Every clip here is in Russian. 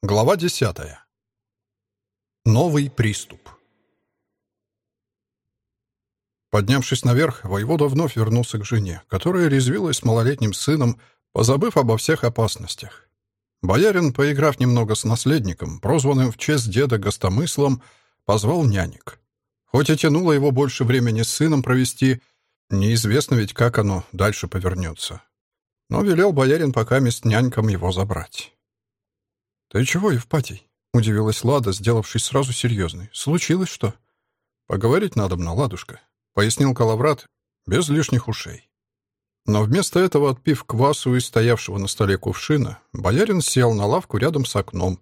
Глава десятая. Новый приступ. Поднявшись наверх, воевода вновь вернулся к жене, которая резвилась с малолетним сыном, позабыв обо всех опасностях. Боярин, поиграв немного с наследником, прозванным в честь деда гостомыслом, позвал нянек. Хоть и тянуло его больше времени с сыном провести, неизвестно ведь, как оно дальше повернется. Но велел боярин пока мест нянькам его забрать. «Ты чего, Евпатий?» — удивилась Лада, сделавшись сразу серьезной. «Случилось что?» «Поговорить надо мне, Ладушка», — пояснил Калаврат, без лишних ушей. Но вместо этого, отпив квасу из стоявшего на столе кувшина, боярин сел на лавку рядом с окном,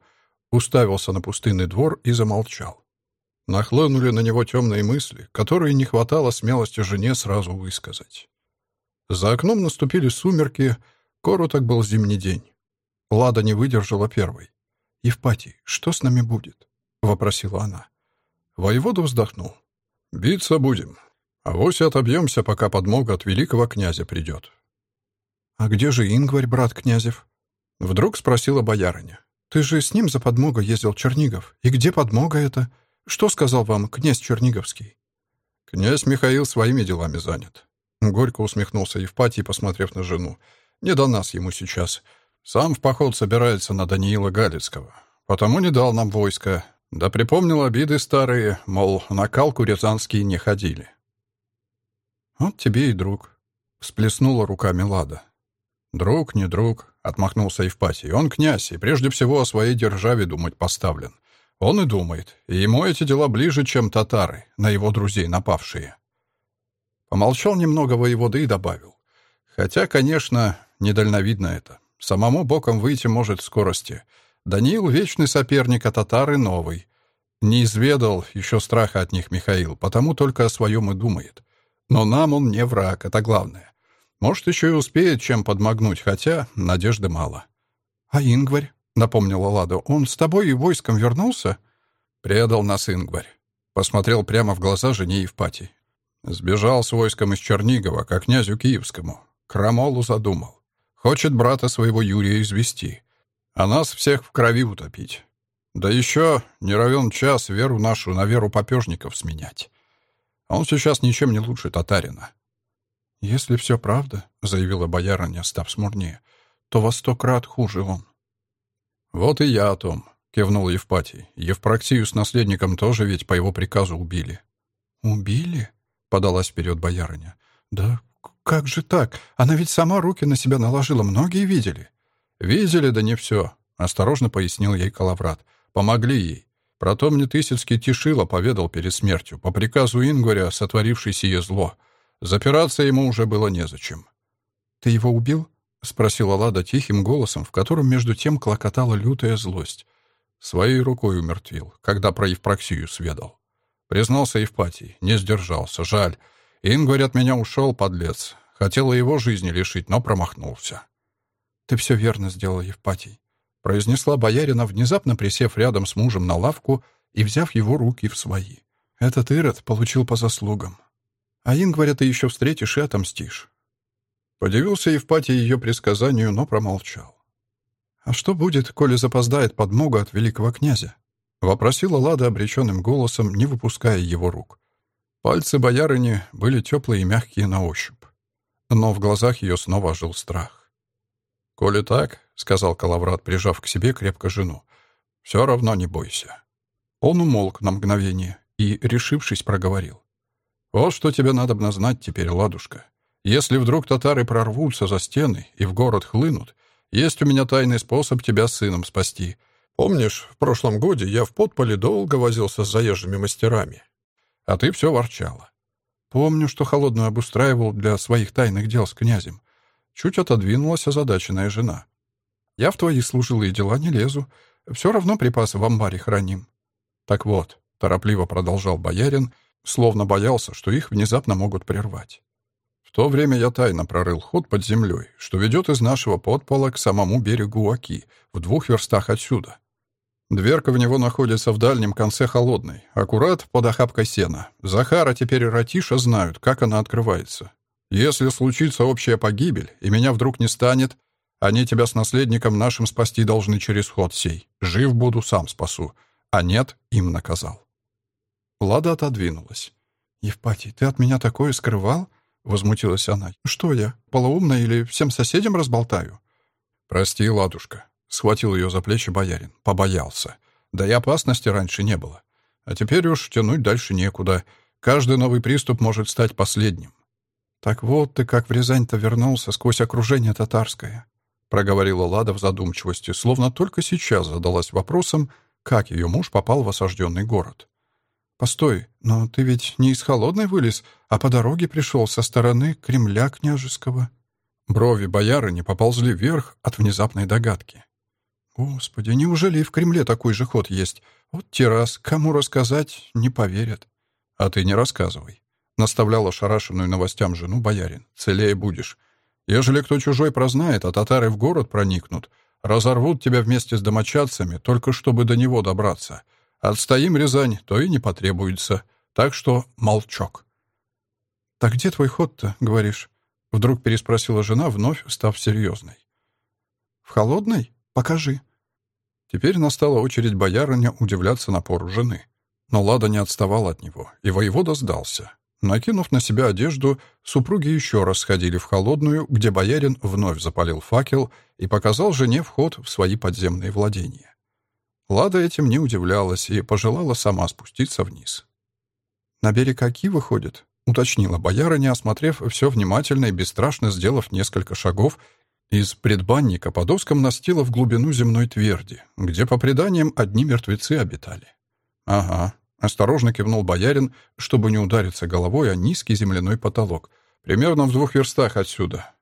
уставился на пустынный двор и замолчал. Нахлынули на него темные мысли, которые не хватало смелости жене сразу высказать. За окном наступили сумерки, короток был зимний день. Лада не выдержала первой. «Евпатий, что с нами будет?» — вопросила она. Воевода вздохнул. «Биться будем. А вось отобьемся, пока подмога от великого князя придет». «А где же Ингварь, брат князев?» Вдруг спросила боярыня. «Ты же с ним за подмогой ездил Чернигов. И где подмога эта? Что сказал вам князь Черниговский?» «Князь Михаил своими делами занят». Горько усмехнулся Евпатий, посмотрев на жену. «Не до нас ему сейчас. Сам в поход собирается на Даниила Галицкого. Потому не дал нам войска. Да припомнил обиды старые, мол, на калку рязанские не ходили. «Вот тебе и друг», — всплеснула руками Лада. «Друг, не друг», — отмахнулся Евпатий. «Он князь, и прежде всего о своей державе думать поставлен. Он и думает, и ему эти дела ближе, чем татары, на его друзей напавшие». Помолчал немного воевода и добавил. «Хотя, конечно, недальновидно это. Самому боком выйти может скорости. Даниил — вечный соперник, а татары — новый. Не изведал еще страха от них Михаил, потому только о своем и думает. Но нам он не враг, это главное. Может, еще и успеет чем подмогнуть, хотя надежды мало. — А Ингварь? — напомнила Лада. — Он с тобой и войском вернулся? — Предал нас Ингварь. Посмотрел прямо в глаза жене Евпатий. Сбежал с войском из Чернигова, как князю Киевскому. Крамолу задумал. Хочет брата своего Юрия извести, а нас всех в крови утопить. Да еще не равен час веру нашу на веру попежников сменять. Он сейчас ничем не лучше татарина. «Если все правда», — заявила боярыня, став смурнее, — «то во сто крат хуже он». «Вот и я о том», — кивнул Евпатий. «Евпроксию с наследником тоже ведь по его приказу убили». «Убили?» — подалась вперед боярыня. «Да «Как же так? Она ведь сама руки на себя наложила, многие видели». «Видели, да не все», — осторожно пояснил ей Калаврат. «Помогли ей. Про то мне Тысяцкий Тишила поведал перед смертью, по приказу Ингваря, сотворивший сие зло. Запираться ему уже было незачем». «Ты его убил?» — спросила Лада тихим голосом, в котором между тем клокотала лютая злость. Своей рукой умертвил, когда про Евпроксию сведал. Признался Евпатий, не сдержался, жаль. Ингварь от меня ушел, подлец. Хотела его жизни лишить, но промахнулся. «Ты все верно сделал, Евпатий», — произнесла боярина, внезапно присев рядом с мужем на лавку и взяв его руки в свои. «Этот Ирод получил по заслугам. А Ингваря ты еще встретишь и отомстишь». Подивился Евпатий ее предсказанию, но промолчал. «А что будет, коли запоздает подмога от великого князя?» — вопросила Лада обреченным голосом, не выпуская его рук. Пальцы боярыни были теплые и мягкие на ощупь. Но в глазах ее снова ожил страх. «Коли так», — сказал Калаврат, прижав к себе крепко жену, — «все равно не бойся». Он умолк на мгновение и, решившись, проговорил. «Вот что тебе надо бы знать теперь, ладушка. Если вдруг татары прорвутся за стены и в город хлынут, есть у меня тайный способ тебя с сыном спасти. Помнишь, в прошлом годе я в подполе долго возился с заезжими мастерами, а ты все ворчала. Помню, что холодную обустраивал для своих тайных дел с князем. Чуть отодвинулась озадаченная жена. Я в твои служилые дела не лезу. Все равно припасы в амбаре храним. Так вот, торопливо продолжал боярин, словно боялся, что их внезапно могут прервать. В то время я тайно прорыл ход под землей, что ведет из нашего подпола к самому берегу Оки, в двух верстах отсюда. Дверка в него находится в дальнем конце холодной, аккурат под охапкой сена. Захара теперь и Ратиша знают, как она открывается. Если случится общая погибель, и меня вдруг не станет, Они тебя с наследником нашим спасти должны через ход сей. Жив буду, сам спасу. А нет, им наказал». Лада отодвинулась. «Евпатий, ты от меня такое скрывал?» — возмутилась она. «Что я, полоумная или всем соседям разболтаю?» «Прости, ладушка», — схватил ее за плечи боярин. Побоялся. Да и опасности раньше не было. А теперь уж тянуть дальше некуда. Каждый новый приступ может стать последним. «Так вот ты как в Рязань-то вернулся сквозь окружение татарское», — проговорила Лада в задумчивости, словно только сейчас задалась вопросом, как ее муж попал в осажденный город. «Постой, но ты ведь не из Холодной вылез, а по дороге пришел со стороны Кремля княжеского». Брови боярыни поползли вверх от внезапной догадки. «Господи, неужели и в Кремле такой же ход есть? Вот те кому рассказать, не поверят». «А ты не рассказывай», — наставляла шарашенную новостям жену боярин. «Целее будешь. Ежели кто чужой прознает, а татары в город проникнут, разорвут тебя вместе с домочадцами, только чтобы до него добраться. Отстоим Рязань, то и не потребуется. Так что молчок». «Так где твой ход-то, говоришь?» Вдруг переспросила жена, вновь став серьезной. «В холодной? Покажи». Теперь настала очередь боярыня удивляться напору жены. Но Лада не отставал от него, и воевода сдался. Накинув на себя одежду, супруги еще раз сходили в холодную, где боярин вновь запалил факел и показал жене вход в свои подземные владения. Лада этим не удивлялась и пожелала сама спуститься вниз. «На берег Аки выходит?» — уточнила боярыня, осмотрев все внимательно и бесстрашно сделав несколько шагов из предбанника по доскам настила в глубину земной тверди, где, по преданиям, одни мертвецы обитали. «Ага», — осторожно кивнул боярин, чтобы не удариться головой о низкий земляной потолок, примерно в двух верстах отсюда.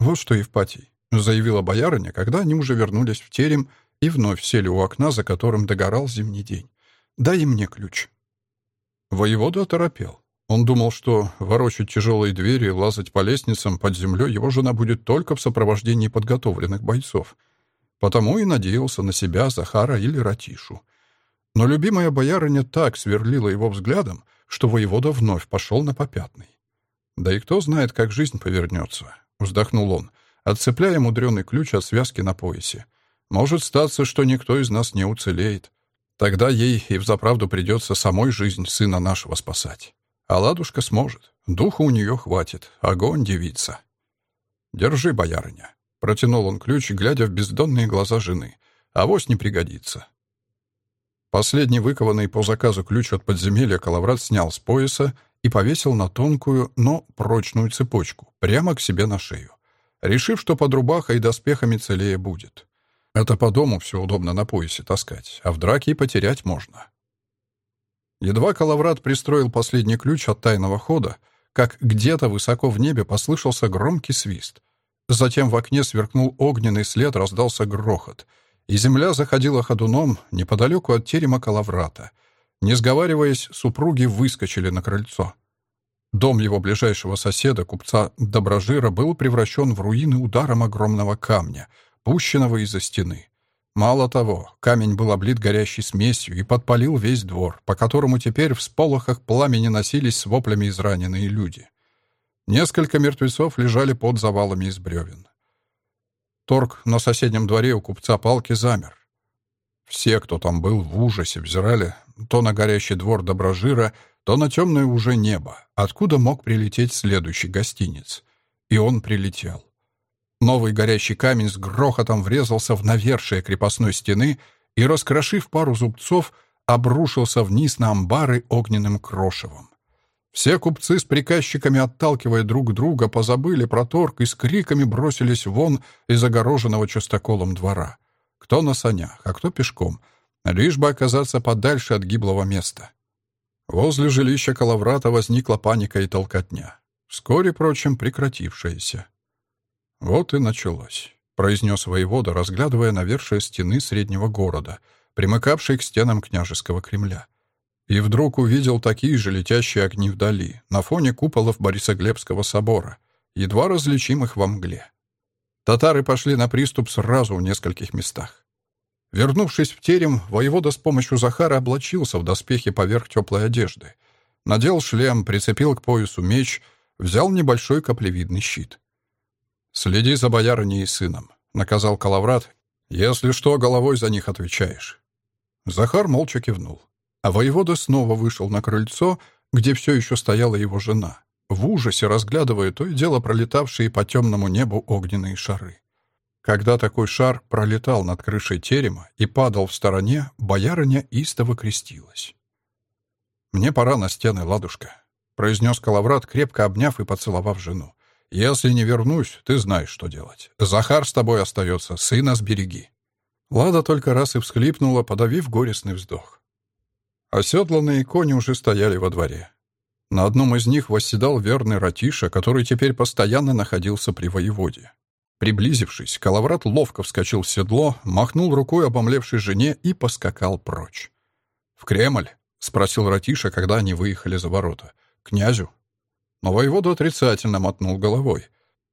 «Вот что, Евпатий», — заявила боярыня, когда они уже вернулись в терем и вновь сели у окна, за которым догорал зимний день. «Дай мне ключ». Воевода оторопел. Он думал, что ворочать тяжелые двери лазать по лестницам под землей его жена будет только в сопровождении подготовленных бойцов. Потому и надеялся на себя, Захара или Ратишу. Но любимая боярыня так сверлила его взглядом, что воевода вновь пошел на попятный. «Да и кто знает, как жизнь повернется», — вздохнул он, отцепляя мудреный ключ от связки на поясе. «Может статься, что никто из нас не уцелеет. Тогда ей и взаправду придется самой жизнь сына нашего спасать». А ладушка сможет. Духа у нее хватит. Огонь девица. «Держи, боярыня», — протянул он ключ, глядя в бездонные глаза жены. «Авось не пригодится». Последний выкованный по заказу ключ от подземелья Калаврат снял с пояса и повесил на тонкую, но прочную цепочку, прямо к себе на шею, решив, что под рубахой и доспехами целее будет. Это по дому все удобно на поясе таскать, а в драке и потерять можно. Едва Калаврат пристроил последний ключ от тайного хода, как где-то высоко в небе послышался громкий свист. Затем в окне сверкнул огненный след, раздался грохот, и земля заходила ходуном неподалеку от терема Калаврата. Не сговариваясь, супруги выскочили на крыльцо. Дом его ближайшего соседа, купца Доброжира, был превращен в руины ударом огромного камня, пущенного из-за стены. Мало того, камень был облит горящей смесью и подпалил весь двор, по которому теперь в сполохах пламени носились с воплями израненные люди. Несколько мертвецов лежали под завалами из бревен. Торг на соседнем дворе у купца палки замер. Все, кто там был, в ужасе взирали то на горящий двор Доброжира, то на темное уже небо, откуда мог прилететь следующий гостиниц. И он прилетел. Новый горящий камень с грохотом врезался в навершие крепостной стены и, раскрошив пару зубцов, обрушился вниз на амбары огненным крошевом. Все купцы с приказчиками, отталкивая друг друга, позабыли про торг и с криками бросились вон из огороженного частоколом двора. Кто на санях, а кто пешком, лишь бы оказаться подальше от гиблого места. Возле жилища Калаврата возникла паника и толкотня, вскоре, прочим, прекратившаяся. «Вот и началось», — произнес воевода, разглядывая навершие стены среднего города, примыкавшей к стенам княжеского Кремля. И вдруг увидел такие же летящие огни вдали, на фоне куполов Борисоглебского собора, едва различимых во мгле. Татары пошли на приступ сразу в нескольких местах. Вернувшись в терем, воевода с помощью Захара облачился в доспехи поверх теплой одежды. Надел шлем, прицепил к поясу меч, взял небольшой каплевидный щит. «Следи за боярыней и сыном», — наказал Калаврат. «Если что, головой за них отвечаешь». Захар молча кивнул. А воевода снова вышел на крыльцо, где все еще стояла его жена, в ужасе разглядывая то и дело пролетавшие по темному небу огненные шары. Когда такой шар пролетал над крышей терема и падал в стороне, боярыня истово крестилась. «Мне пора на стены, ладушка», — произнес Калаврат, крепко обняв и поцеловав жену. «Если не вернусь, ты знаешь, что делать. Захар с тобой остается, сына сбереги». Лада только раз и всхлипнула, подавив горестный вздох. Оседланные кони уже стояли во дворе. На одном из них восседал верный Ратиша, который теперь постоянно находился при воеводе. Приблизившись, Калаврат ловко вскочил в седло, махнул рукой обомлевшей жене и поскакал прочь. «В Кремль?» — спросил Ратиша, когда они выехали за ворота. «Князю?» Но воевода отрицательно мотнул головой.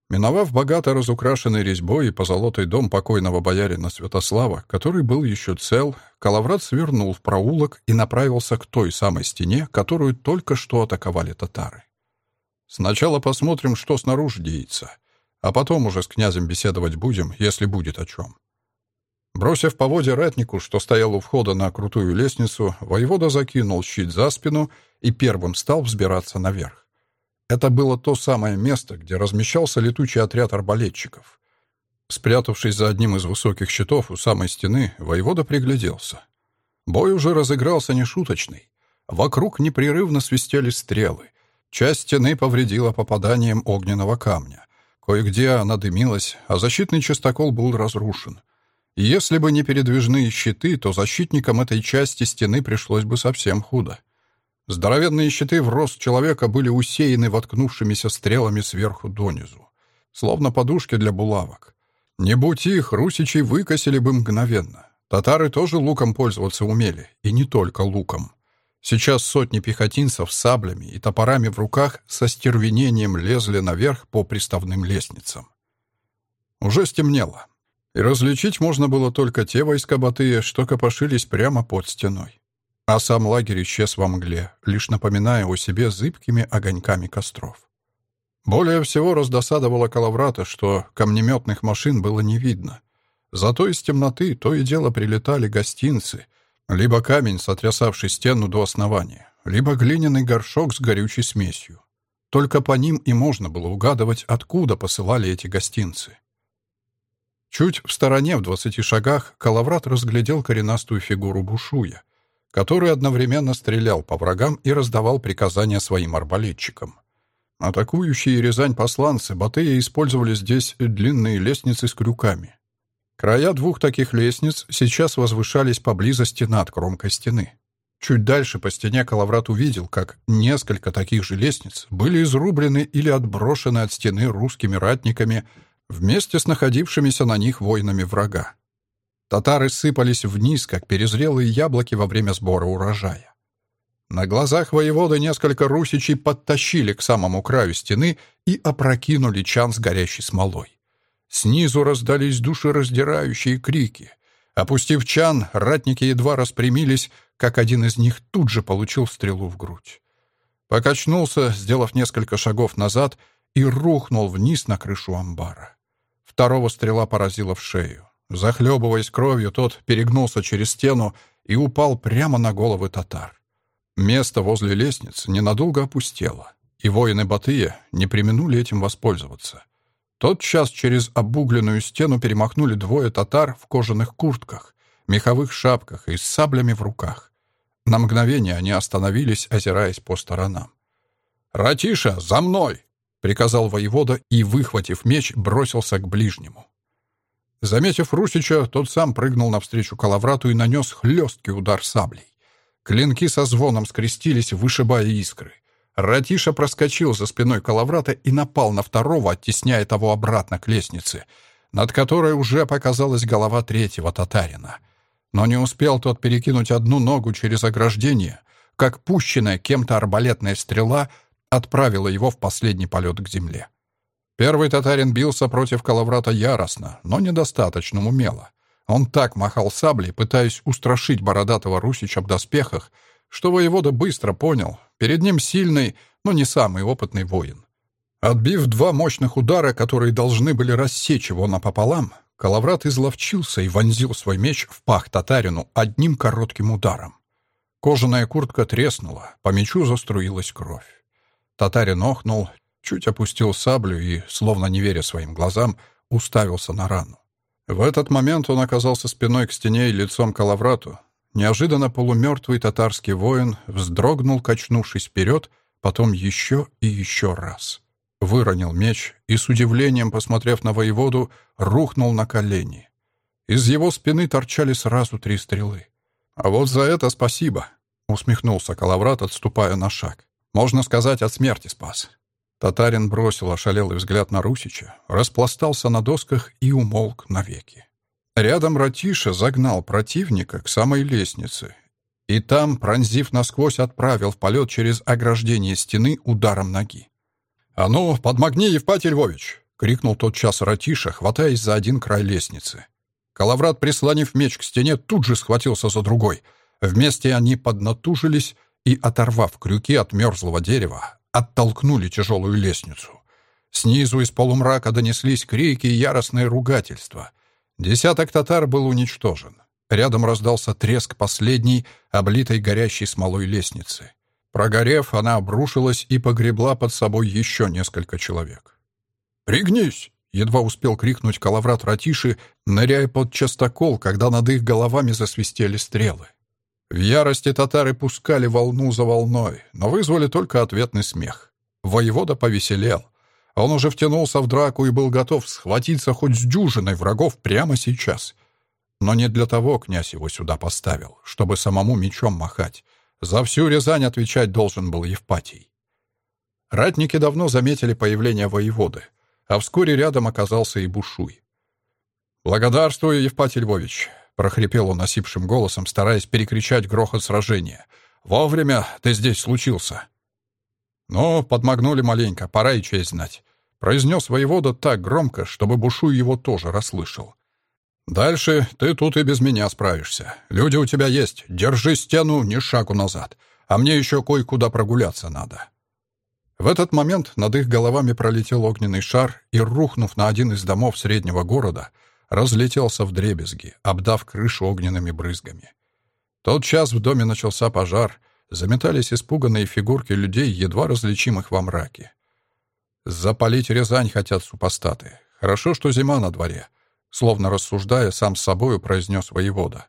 Миновав богато разукрашенный резьбой и позолотой дом покойного боярина Святослава, который был еще цел, Калаврат свернул в проулок и направился к той самой стене, которую только что атаковали татары. «Сначала посмотрим, что снаружи деется», а потом уже с князем беседовать будем, если будет о чем. Бросив по воде ратнику, что стоял у входа на крутую лестницу, воевода закинул щит за спину и первым стал взбираться наверх. Это было то самое место, где размещался летучий отряд арбалетчиков. Спрятавшись за одним из высоких щитов у самой стены, воевода пригляделся. Бой уже разыгрался нешуточный. Вокруг непрерывно свистели стрелы. Часть стены повредила попаданием огненного камня. Кое-где она дымилась, а защитный частокол был разрушен. Если бы не передвижные щиты, то защитникам этой части стены пришлось бы совсем худо. Здоровенные щиты в рост человека были усеяны воткнувшимися стрелами сверху донизу, словно подушки для булавок. Не будь их, русичи выкосили бы мгновенно. Татары тоже луком пользоваться умели, и не только луком. Сейчас сотни пехотинцев с саблями и топорами в руках со стервенением лезли наверх по приставным лестницам. Уже стемнело, и различить можно было только те войска Батыя, что копошились прямо под стеной. А сам лагерь исчез во мгле, лишь напоминая о себе зыбкими огоньками костров. Более всего раздосадовало Калаврата, что камнеметных машин было не видно. Зато из темноты то и дело прилетали гостинцы — либо камень, сотрясавший стену до основания, либо глиняный горшок с горючей смесью. Только по ним и можно было угадывать, откуда посылали эти гостинцы. Чуть в стороне, в двадцати шагах, Калаврат разглядел коренастую фигуру Бушуя, который одновременно стрелял по врагам и раздавал приказания своим арбалетчикам. Атакующие Рязань посланцы Батыя использовали здесь длинные лестницы с крюками. Края двух таких лестниц сейчас возвышались поблизости над кромкой стены. Чуть дальше по стене Калаврат увидел, как несколько таких же лестниц были изрублены или отброшены от стены русскими ратниками вместе с находившимися на них воинами врага. Татары сыпались вниз, как перезрелые яблоки во время сбора урожая. На глазах воеводы несколько русичей подтащили к самому краю стены и опрокинули чан с горящей смолой. Снизу раздались душераздирающие крики. Опустив чан, ратники едва распрямились, как один из них тут же получил стрелу в грудь. Покачнулся, сделав несколько шагов назад, и рухнул вниз на крышу амбара. Второго стрела поразила в шею. Захлебываясь кровью, тот перегнулся через стену и упал прямо на головы татар. Место возле лестницы ненадолго опустело, и воины Батыя не применули этим воспользоваться. Тот час через обугленную стену перемахнули двое татар в кожаных куртках, меховых шапках и с саблями в руках. На мгновение они остановились, озираясь по сторонам. «Ратиша, за мной!» — приказал воевода и, выхватив меч, бросился к ближнему. Заметив Русича, тот сам прыгнул навстречу Калаврату и нанес хлесткий удар саблей. Клинки со звоном скрестились, вышибая искры. Ратиша проскочил за спиной Калаврата и напал на второго, оттесняя того обратно к лестнице, над которой уже показалась голова третьего татарина. Но не успел тот перекинуть одну ногу через ограждение, как пущенная кем-то арбалетная стрела отправила его в последний полет к земле. Первый татарин бился против Калаврата яростно, но недостаточно умело. Он так махал саблей, пытаясь устрашить бородатого Русича в доспехах, что воевода быстро понял, перед ним сильный, но не самый опытный воин. Отбив два мощных удара, которые должны были рассечь его напополам, Калаврат изловчился и вонзил свой меч в пах татарину одним коротким ударом. Кожаная куртка треснула, по мечу заструилась кровь. Татарин охнул, чуть опустил саблю и, словно не веря своим глазам, уставился на рану. В этот момент он оказался спиной к стене и лицом к Алаврату. Неожиданно полумертвый татарский воин вздрогнул, качнувшись вперед, потом еще и еще раз. Выронил меч и, с удивлением посмотрев на воеводу, рухнул на колени. Из его спины торчали сразу три стрелы. «А вот за это спасибо», — усмехнулся Калаврат, отступая на шаг. «Можно сказать, от смерти спас». Татарин бросил ошалелый взгляд на Русича, распластался на досках и умолк навеки. Рядом Ратиша загнал противника к самой лестнице и там, пронзив насквозь, отправил в полет через ограждение стены ударом ноги. «А ну, подмогни, Евпатий Львович!» — крикнул тотчас Ратиша, хватаясь за один край лестницы. Калаврат, прислонив меч к стене, тут же схватился за другой. Вместе они поднатужились и, оторвав крюки от мерзлого дерева, оттолкнули тяжелую лестницу. Снизу из полумрака донеслись крики и яростные ругательства. Десяток татар был уничтожен. Рядом раздался треск последней, облитой горящей смолой лестницы. Прогорев, она обрушилась и погребла под собой еще несколько человек. «Пригнись!» — едва успел крикнуть Калаврат Ратиши, ныряя под частокол, когда над их головами засвистели стрелы. В ярости татары пускали волну за волной, но вызвали только ответный смех. Воевода повеселел. Он уже втянулся в драку и был готов схватиться хоть с дюжиной врагов прямо сейчас. Но не для того князь его сюда поставил, чтобы самому мечом махать. За всю Рязань отвечать должен был Евпатий. Ратники давно заметили появление воеводы, а вскоре рядом оказался и Бушуй. «Благодарствую, Евпатий Львович. — прохрипел он осипшим голосом, стараясь перекричать грохот сражения. «Вовремя ты здесь случился». «Ну, подмогнули маленько, пора и честь знать», — произнес воевода так громко, чтобы Бушу его тоже расслышал. «Дальше ты тут и без меня справишься. Люди у тебя есть. Держи стену, ни шагу назад. А мне еще кое-куда прогуляться надо». В этот момент над их головами пролетел огненный шар и, рухнув на один из домов среднего города, разлетелся в дребезги, обдав крышу огненными брызгами. Тот час в доме начался пожар, заметались испуганные фигурки людей, едва различимых во мраке. «Запалить Рязань хотят супостаты. Хорошо, что зима на дворе», словно рассуждая, сам с собою произнес воевода.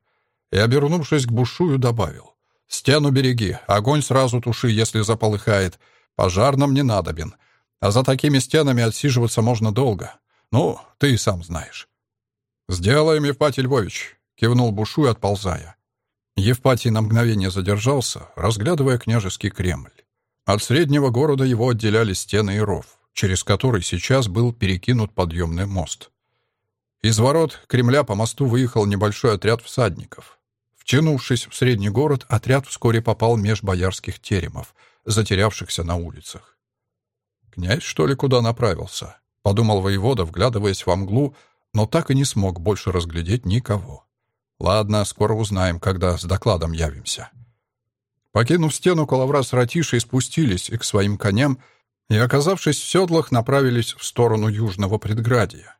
И, обернувшись к Бушую, добавил. «Стену береги, огонь сразу туши, если заполыхает. Пожар нам не надобен. А за такими стенами отсиживаться можно долго. Ну, ты и сам знаешь». «Сделаем, Евпатий Львович», — кивнул Бушуй, отползая. Евпатий на мгновение задержался, разглядывая княжеский Кремль. От среднего города его отделяли стены и ров, через который сейчас был перекинут подъемный мост. Из ворот Кремля по мосту выехал небольшой отряд всадников. Втянувшись в средний город, отряд вскоре попал меж боярских теремов, затерявшихся на улицах. «Князь, что ли, куда направился?» — подумал воевода, вглядываясь во мглу, но так и не смог больше разглядеть никого. Ладно, скоро узнаем, когда с докладом явимся. Покинув стену, Калавра с Ратишей спустились к своим коням и, оказавшись в седлах, направились в сторону южного предградия.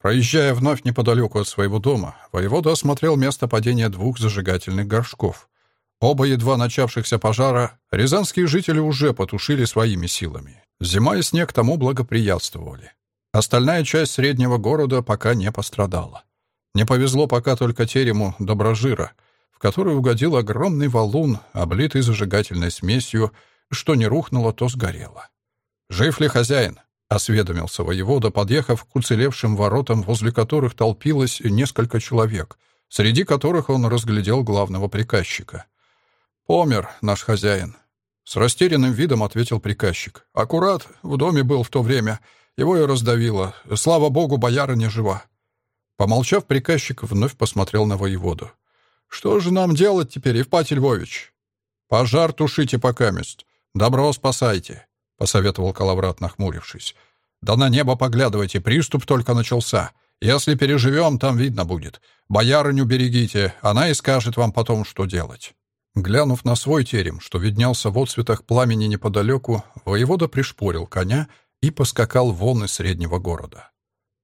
Проезжая вновь неподалеку от своего дома, воевода осмотрел место падения двух зажигательных горшков. Оба едва начавшихся пожара рязанские жители уже потушили своими силами. Зима и снег тому благоприятствовали. Остальная часть среднего города пока не пострадала. Не повезло пока только терему Доброжира, в который угодил огромный валун, облитый зажигательной смесью, что не рухнуло, то сгорело. «Жив ли хозяин?» — осведомился воевода, подъехав к уцелевшим воротам, возле которых толпилось несколько человек, среди которых он разглядел главного приказчика. «Помер наш хозяин», — с растерянным видом ответил приказчик. «Аккурат в доме был в то время. Его и раздавило. Слава богу, бояра не жива. Помолчав, приказчик вновь посмотрел на воеводу. «Что же нам делать теперь, Евпатий Львович?» «Пожар тушите покамест. Добро спасайте», — посоветовал Калаврат, нахмурившись. «Да на небо поглядывайте, приступ только начался. Если переживем, там видно будет. Боярыню берегите, она и скажет вам потом, что делать». Глянув на свой терем, что виднелся в отцветах пламени неподалеку, воевода пришпорил коня и поскакал вон из среднего города.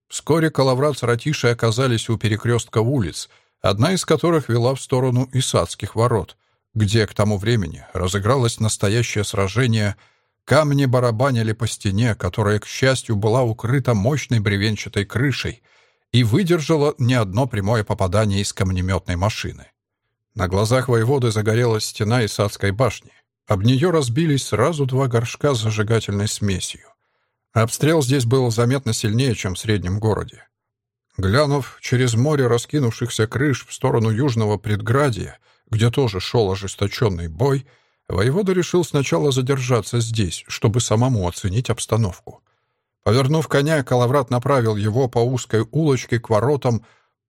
Вскоре Калаврат с Ратишей оказались у перекрестка улиц, одна из которых вела в сторону Исадских ворот, где к тому времени разыгралось настоящее сражение — Камни барабанили по стене, которая, к счастью, была укрыта мощной бревенчатой крышей и выдержала не одно прямое попадание из камнеметной машины. На глазах воеводы загорелась стена Исадской башни. Об нее разбились сразу два горшка с зажигательной смесью. Обстрел здесь был заметно сильнее, чем в среднем городе. Глянув через море раскинувшихся крыш в сторону южного предградия, где тоже шел ожесточенный бой, Воевода решил сначала задержаться здесь, чтобы самому оценить обстановку. Повернув коня, Калаврат направил его по узкой улочке к воротам,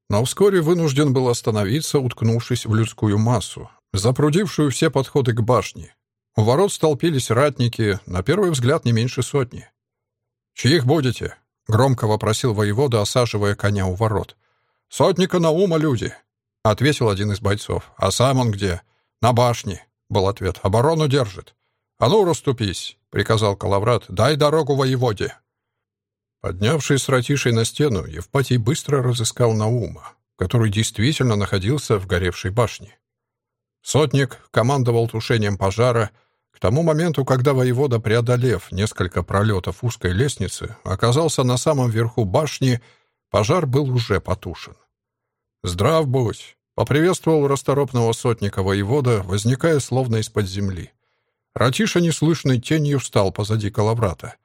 но вскоре вынужден был остановиться, уткнувшись в людскую массу, запрудившую все подходы к башне. У ворот столпились ратники, на первый взгляд не меньше сотни. «Чьих будете?» — громко вопросил воевода, осаживая коня у ворот. «Сотника Наума люди», — ответил один из бойцов. «А сам он где?» «На башне», был ответ. «Оборону держит». «А ну, расступись!» — приказал Калаврат. «Дай дорогу воеводе!» Поднявшись с ратишей на стену, Евпатий быстро разыскал Наума, который действительно находился в горевшей башне. Сотник командовал тушением пожара. К тому моменту, когда воевода, преодолев несколько пролетов узкой лестницы, оказался на самом верху башни, пожар был уже потушен. «Здрав будь!» Поприветствовал расторопного сотника воевода, возникая словно из-под земли. Ратиша неслышной тенью встал позади Калаврата.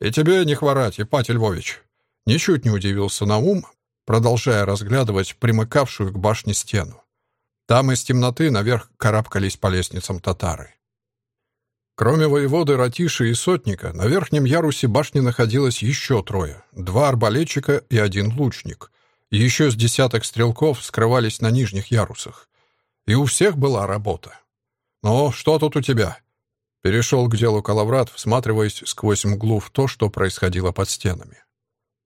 «И тебе не хворать, Ипатий Львович!» Ничуть не удивился Наум, продолжая разглядывать примыкавшую к башне стену. Там из темноты наверх карабкались по лестницам татары. Кроме воеводы Ратиши и сотника, на верхнем ярусе башни находилось еще трое, два арбалетчика и один лучник — еще с десяток стрелков скрывались на нижних ярусах. И у всех была работа. «Ну, что тут у тебя?» Перешел к делу Калаврат, всматриваясь сквозь мглу в то, что происходило под стенами.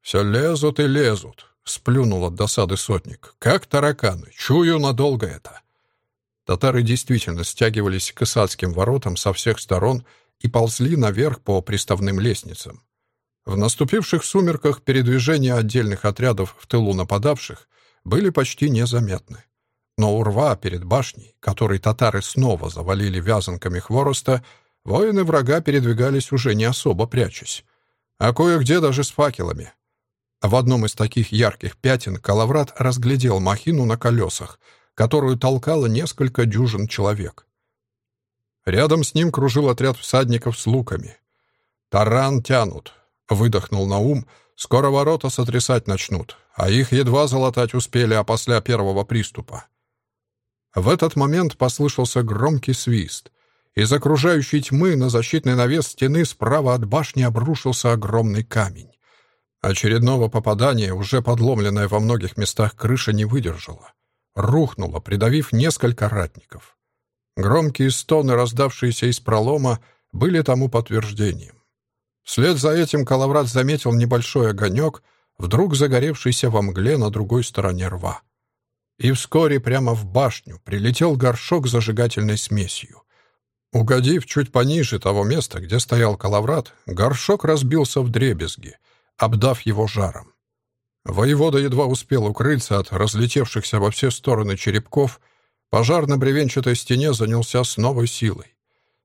«Все лезут и лезут», — сплюнул от досады сотник. «Как тараканы. Чую надолго это». Татары действительно стягивались к Исадским воротам со всех сторон и ползли наверх по приставным лестницам. В наступивших сумерках передвижения отдельных отрядов в тылу нападавших были почти незаметны. Но у рва перед башней, который татары снова завалили вязанками хвороста, воины врага передвигались уже не особо прячась, а кое-где даже с факелами. В одном из таких ярких пятен Калаврат разглядел махину на колесах, которую толкало несколько дюжин человек. Рядом с ним кружил отряд всадников с луками. «Таран тянут», Выдохнул Наум. «Скоро ворота сотрясать начнут, а их едва залатать успели опосля первого приступа». В этот момент послышался громкий свист. Из окружающей тьмы на защитный навес стены справа от башни обрушился огромный камень. Очередного попадания, уже подломленная во многих местах крыша, не выдержала. Рухнула, придавив несколько ратников. Громкие стоны, раздавшиеся из пролома, были тому подтверждением. Вслед за этим Калаврат заметил небольшой огонек, вдруг загоревшийся во мгле на другой стороне рва. И вскоре прямо в башню прилетел горшок с зажигательной смесью. Угодив чуть пониже того места, где стоял Калаврат, горшок разбился в дребезги, обдав его жаром. Воевода едва успел укрыться от разлетевшихся во все стороны черепков, пожар на бревенчатой стене занялся с новой силой.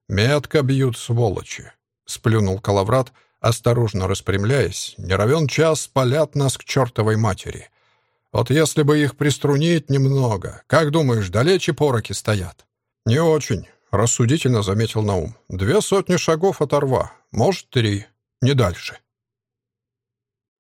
Метко бьют сволочи. — сплюнул Калаврат, осторожно распрямляясь. «Не равен час спалят нас к чертовой матери. Вот если бы их приструнить немного, как думаешь, далече пороки стоят?» «Не очень», — рассудительно заметил Наум. «Две сотни шагов от рва, может, три, не дальше».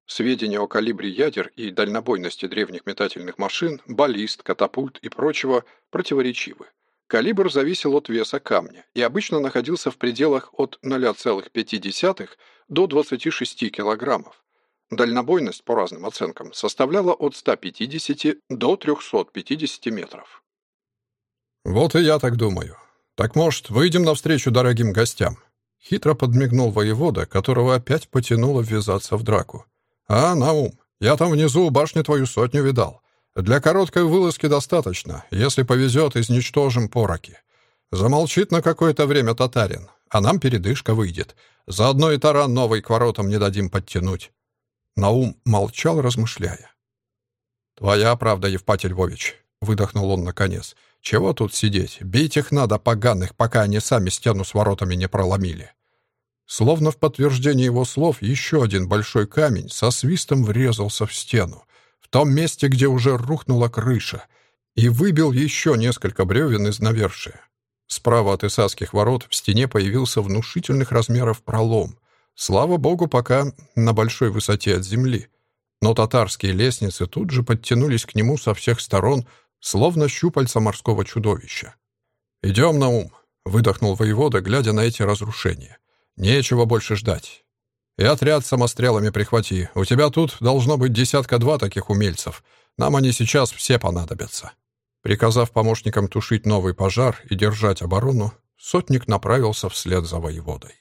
Сведения о калибре ядер и дальнобойности древних метательных машин, баллист, катапульт и прочего противоречивы. Калибр зависел от веса камня и обычно находился в пределах от 0,5 до 26 килограммов. Дальнобойность, по разным оценкам, составляла от 150 до 350 метров. «Вот и я так думаю. Так, может, выйдем навстречу дорогим гостям?» Хитро подмигнул воевода, которого опять потянуло ввязаться в драку. «А, Наум, я там внизу у башни твою сотню видал. Для короткой вылазки достаточно. Если повезет, изничтожим пороки. Замолчит на какое-то время татарин. а нам передышка выйдет. Заодно и таран новый к воротам не дадим подтянуть». Наум молчал, размышляя. «Твоя правда, Евпатий Львович», — выдохнул он наконец. «Чего тут сидеть? Бить их надо, поганых, пока они сами стену с воротами не проломили». Словно в подтверждение его слов, еще один большой камень со свистом врезался в стену, в том месте, где уже рухнула крыша, и выбил еще несколько бревен из навершия. Справа от Исаских ворот в стене появился внушительных размеров пролом. Слава богу, пока на большой высоте от земли. Но татарские лестницы тут же подтянулись к нему со всех сторон, словно щупальца морского чудовища. «Идем на ум», — выдохнул воевода, глядя на эти разрушения. Нечего больше ждать. И отряд самострелами прихвати. У тебя тут должно быть десятка-два таких умельцев. Нам они сейчас все понадобятся». Приказав помощникам тушить новый пожар и держать оборону, сотник направился вслед за воеводой.